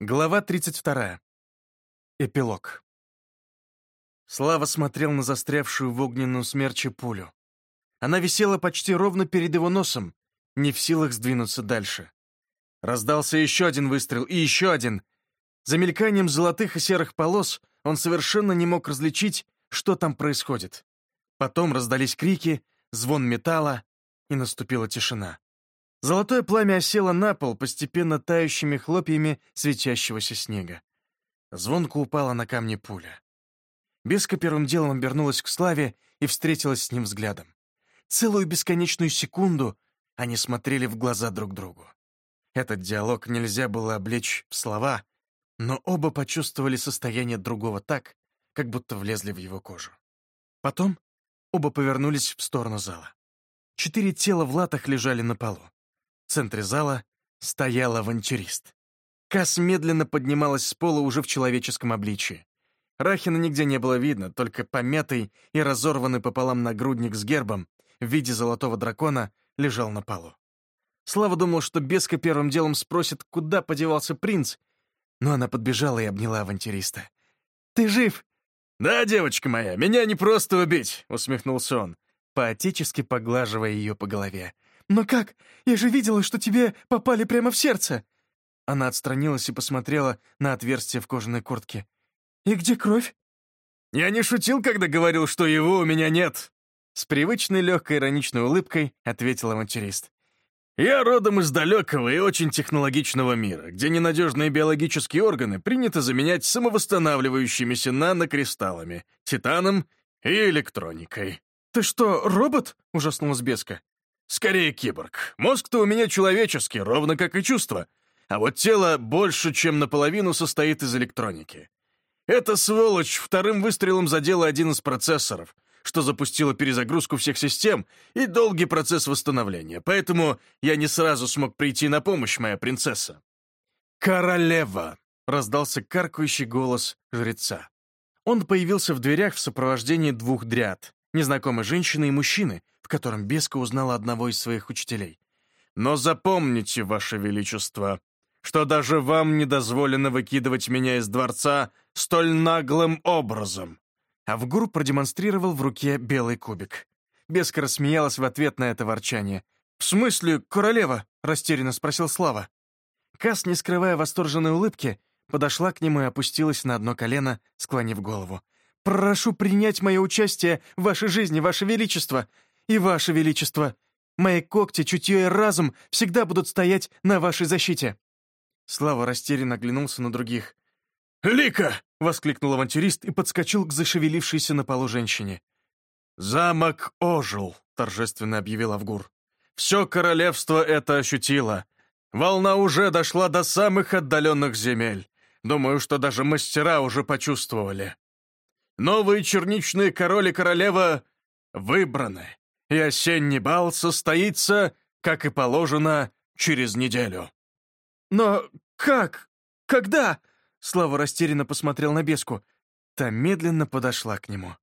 Глава 32. Эпилог. Слава смотрел на застрявшую в огненном смерче пулю. Она висела почти ровно перед его носом, не в силах сдвинуться дальше. Раздался еще один выстрел и еще один. За мельканием золотых и серых полос он совершенно не мог различить, что там происходит. Потом раздались крики, звон металла, и наступила тишина. Золотое пламя осело на пол постепенно тающими хлопьями светящегося снега. Звонко упала на камни пуля. Беска первым делом обернулась к Славе и встретилась с ним взглядом. Целую бесконечную секунду они смотрели в глаза друг другу. Этот диалог нельзя было облечь в слова, но оба почувствовали состояние другого так, как будто влезли в его кожу. Потом оба повернулись в сторону зала. Четыре тела в латах лежали на полу. В центре зала стоял авантюрист. Касс медленно поднималась с пола уже в человеческом обличии. Рахина нигде не было видно, только помятый и разорванный пополам нагрудник с гербом в виде золотого дракона лежал на полу. Слава думал, что Беска первым делом спросит, куда подевался принц, но она подбежала и обняла авантюриста. «Ты жив?» «Да, девочка моя, меня не просто убить», — усмехнулся он, поотечески поглаживая ее по голове. «Но как? Я же видела, что тебе попали прямо в сердце!» Она отстранилась и посмотрела на отверстие в кожаной куртке. «И где кровь?» «Я не шутил, когда говорил, что его у меня нет!» С привычной легкой ироничной улыбкой ответил авантюрист. «Я родом из далекого и очень технологичного мира, где ненадежные биологические органы принято заменять самовосстанавливающимися нанокристаллами, титаном и электроникой». «Ты что, робот?» — ужаснулась Беска. Скорее киборг. Мозг-то у меня человеческий, ровно как и чувства. А вот тело больше, чем наполовину состоит из электроники. Эта сволочь вторым выстрелом задела один из процессоров, что запустило перезагрузку всех систем и долгий процесс восстановления, поэтому я не сразу смог прийти на помощь, моя принцесса. «Королева!» — раздался каркающий голос жреца. Он появился в дверях в сопровождении двух дряд, незнакомой женщины и мужчины, в котором Беска узнала одного из своих учителей. «Но запомните, Ваше Величество, что даже вам не дозволено выкидывать меня из дворца столь наглым образом». Авгур продемонстрировал в руке белый кубик. Беска рассмеялась в ответ на это ворчание. «В смысле, королева?» — растерянно спросил Слава. Кас, не скрывая восторженной улыбки, подошла к нему и опустилась на одно колено, склонив голову. «Прошу принять мое участие в вашей жизни, ваше величество и ваше величество. Мои когти, чутье и разум всегда будут стоять на вашей защите». Слава растерянно оглянулся на других. «Лика!» — воскликнул авантюрист и подскочил к зашевелившейся на полу женщине. «Замок ожил», — торжественно объявил Авгур. «Все королевство это ощутило. Волна уже дошла до самых отдаленных земель. Думаю, что даже мастера уже почувствовали. Новые черничные король и королева выбраны и осенний бал состоится, как и положено, через неделю». «Но как? Когда?» Слава растерянно посмотрел на беску. Та медленно подошла к нему.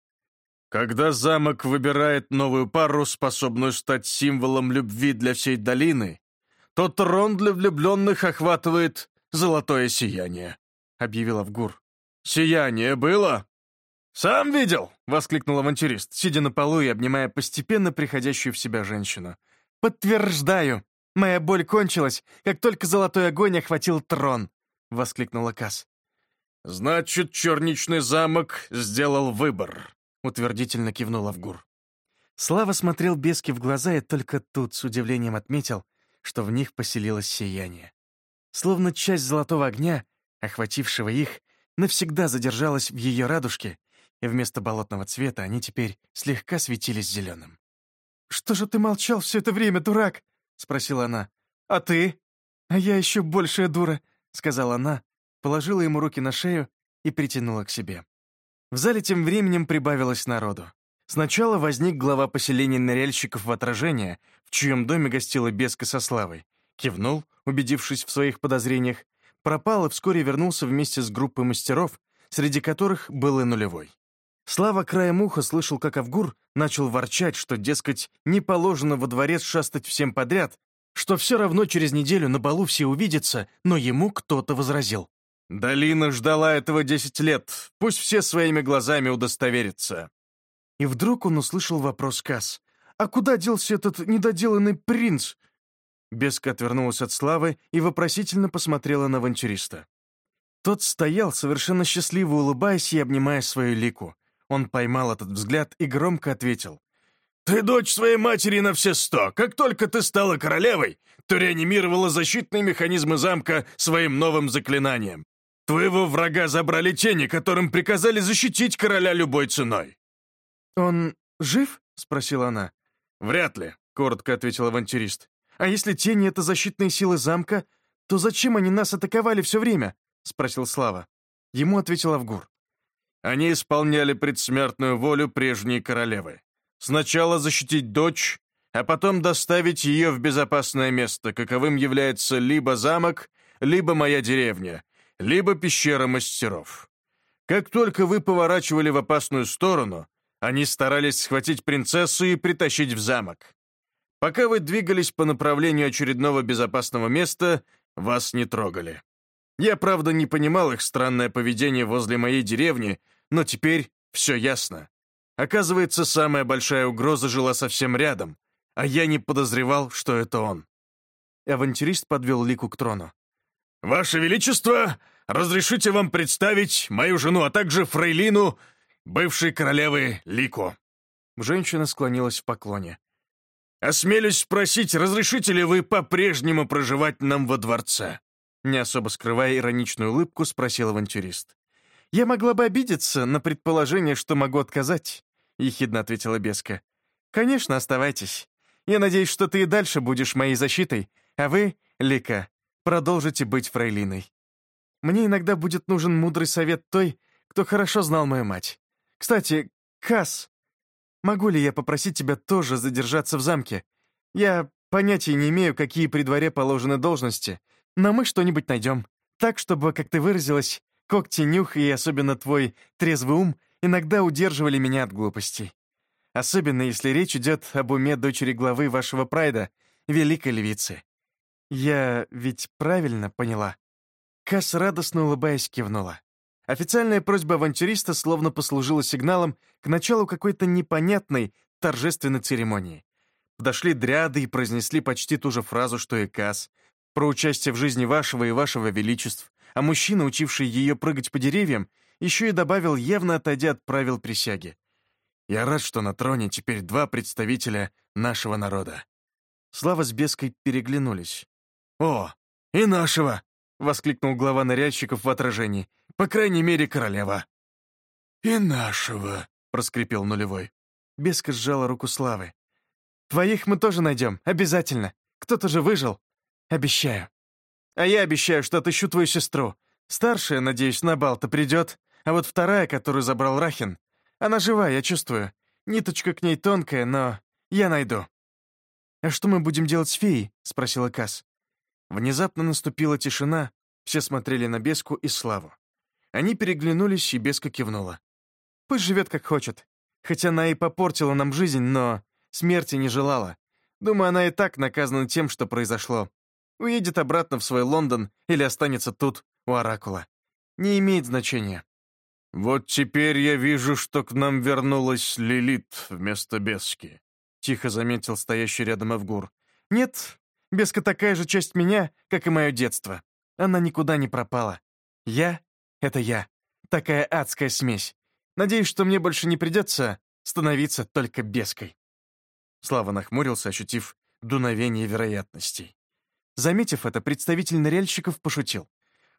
«Когда замок выбирает новую пару, способную стать символом любви для всей долины, то трон для влюбленных охватывает золотое сияние», — объявил Авгур. «Сияние было?» «Сам видел!» — воскликнул авантюрист, сидя на полу и обнимая постепенно приходящую в себя женщину. «Подтверждаю! Моя боль кончилась, как только золотой огонь охватил трон!» — воскликнула Касс. «Значит, черничный замок сделал выбор», — утвердительно кивнул Авгур. Слава смотрел Бески в глаза и только тут с удивлением отметил, что в них поселилось сияние. Словно часть золотого огня, охватившего их, навсегда задержалась в ее радужке и вместо болотного цвета они теперь слегка светились зеленым. «Что же ты молчал все это время, дурак?» — спросила она. «А ты?» «А я еще большая дура», — сказала она, положила ему руки на шею и притянула к себе. В зале тем временем прибавилось народу. Сначала возник глава поселения ныряльщиков в отражение, в чьем доме гостила Беска со Славой. Кивнул, убедившись в своих подозрениях, пропал и вскоре вернулся вместе с группой мастеров, среди которых был и нулевой. Слава краем уха слышал, как Авгур начал ворчать, что, дескать, не положено во дворец шастать всем подряд, что все равно через неделю на балу все увидятся, но ему кто-то возразил. Долина ждала этого десять лет. Пусть все своими глазами удостоверятся. И вдруг он услышал вопрос Касс. «А куда делся этот недоделанный принц?» Беска отвернулась от Славы и вопросительно посмотрела на авантюриста. Тот стоял, совершенно счастливо улыбаясь и обнимая свою лику. Он поймал этот взгляд и громко ответил. «Ты дочь своей матери на все сто. Как только ты стала королевой, то реанимировала защитные механизмы замка своим новым заклинанием. Твоего врага забрали тени, которым приказали защитить короля любой ценой». «Он жив?» — спросила она. «Вряд ли», — коротко ответил авантюрист. «А если тени — это защитные силы замка, то зачем они нас атаковали все время?» — спросил Слава. Ему ответил Авгур. «Они исполняли предсмертную волю прежней королевы. Сначала защитить дочь, а потом доставить ее в безопасное место, каковым является либо замок, либо моя деревня, либо пещера мастеров. Как только вы поворачивали в опасную сторону, они старались схватить принцессу и притащить в замок. Пока вы двигались по направлению очередного безопасного места, вас не трогали. Я, правда, не понимал их странное поведение возле моей деревни, но теперь все ясно. Оказывается, самая большая угроза жила совсем рядом, а я не подозревал, что это он. Авантюрист подвел Лику к трону. «Ваше Величество, разрешите вам представить мою жену, а также фрейлину бывшей королевы Лико». Женщина склонилась в поклоне. «Осмелюсь спросить, разрешите ли вы по-прежнему проживать нам во дворце?» Не особо скрывая ироничную улыбку, спросил авантюрист. «Я могла бы обидеться на предположение, что могу отказать», — ехидно ответила Беска. «Конечно, оставайтесь. Я надеюсь, что ты и дальше будешь моей защитой, а вы, Лика, продолжите быть фрейлиной. Мне иногда будет нужен мудрый совет той, кто хорошо знал мою мать. Кстати, Кас, могу ли я попросить тебя тоже задержаться в замке? Я понятия не имею, какие при дворе положены должности, но мы что-нибудь найдем. Так, чтобы, как ты выразилась, когти, нюх и особенно твой трезвый ум иногда удерживали меня от глупостей. Особенно, если речь идет об уме дочери главы вашего прайда, великой львицы. Я ведь правильно поняла?» Касс, радостно улыбаясь, кивнула. Официальная просьба авантюриста словно послужила сигналом к началу какой-то непонятной торжественной церемонии. Подошли дряды и произнесли почти ту же фразу, что и Касс, про участие в жизни вашего и вашего величеств, а мужчина, учивший ее прыгать по деревьям, еще и добавил, явно отойдя от правил присяги. «Я рад, что на троне теперь два представителя нашего народа». Слава с Беской переглянулись. «О, и нашего!» — воскликнул глава ныряльщиков в отражении. По крайней мере, королева». «И нашего», — проскрипел нулевой. Беска сжала руку Славы. «Твоих мы тоже найдем, обязательно. Кто-то же выжил. Обещаю. А я обещаю, что отыщу твою сестру. Старшая, надеюсь, на бал-то придет, а вот вторая, которую забрал Рахин, она жива, я чувствую. Ниточка к ней тонкая, но я найду». «А что мы будем делать с феей?» — спросила Касс. Внезапно наступила тишина, все смотрели на Беску и Славу. Они переглянулись, и Беска кивнула. «Пусть живет как хочет. Хотя она и попортила нам жизнь, но смерти не желала. Думаю, она и так наказана тем, что произошло. Уедет обратно в свой Лондон или останется тут, у Оракула. Не имеет значения». «Вот теперь я вижу, что к нам вернулась Лилит вместо Бески», — тихо заметил стоящий рядом Авгур. «Нет, Беска такая же часть меня, как и мое детство. Она никуда не пропала. Я это я. Такая адская смесь. Надеюсь, что мне больше не придется становиться только беской». Слава нахмурился, ощутив дуновение вероятностей. Заметив это, представитель ныряльщиков пошутил.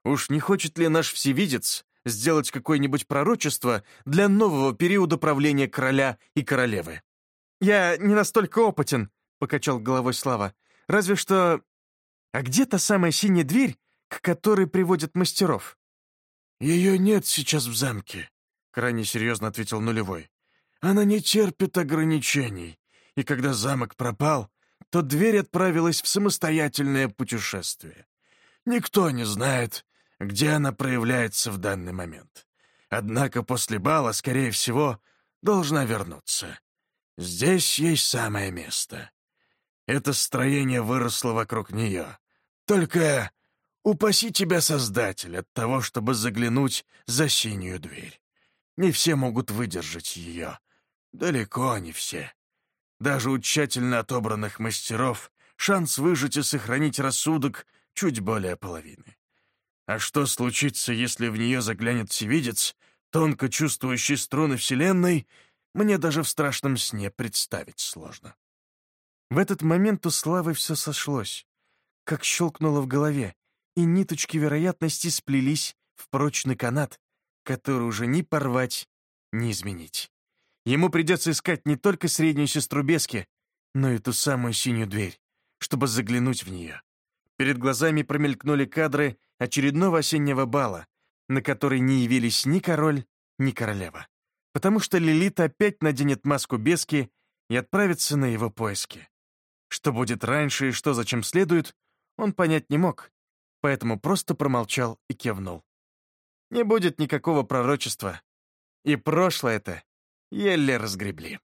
«Уж не хочет ли наш всевидец сделать какое-нибудь пророчество для нового периода правления короля и королевы?» «Я не настолько опытен», — покачал головой Слава. «Разве что... А где та самая синяя дверь, к которой приводят мастеров?» «Ее нет сейчас в замке», — крайне серьезно ответил нулевой. «Она не терпит ограничений, и когда замок пропал, то дверь отправилась в самостоятельное путешествие. Никто не знает, где она проявляется в данный момент. Однако после бала, скорее всего, должна вернуться. Здесь есть самое место. Это строение выросло вокруг нее. Только Упаси тебя, Создатель, от того, чтобы заглянуть за синюю дверь. Не все могут выдержать ее. Далеко не все. Даже у тщательно отобранных мастеров шанс выжить и сохранить рассудок чуть более половины. А что случится, если в нее заглянет всевидец, тонко чувствующий струны Вселенной, мне даже в страшном сне представить сложно. В этот момент у Славы все сошлось, как щелкнуло в голове, и ниточки вероятности сплелись в прочный канат, который уже ни порвать, ни изменить. Ему придется искать не только среднюю сестру Бески, но и ту самую синюю дверь, чтобы заглянуть в нее. Перед глазами промелькнули кадры очередного осеннего бала, на который не явились ни король, ни королева, потому что Лилит опять наденет маску Бески и отправится на его поиски. Что будет раньше и что зачем следует, он понять не мог, поэтому просто промолчал и кивнул. Не будет никакого пророчества. И прошлое это еле разгребли.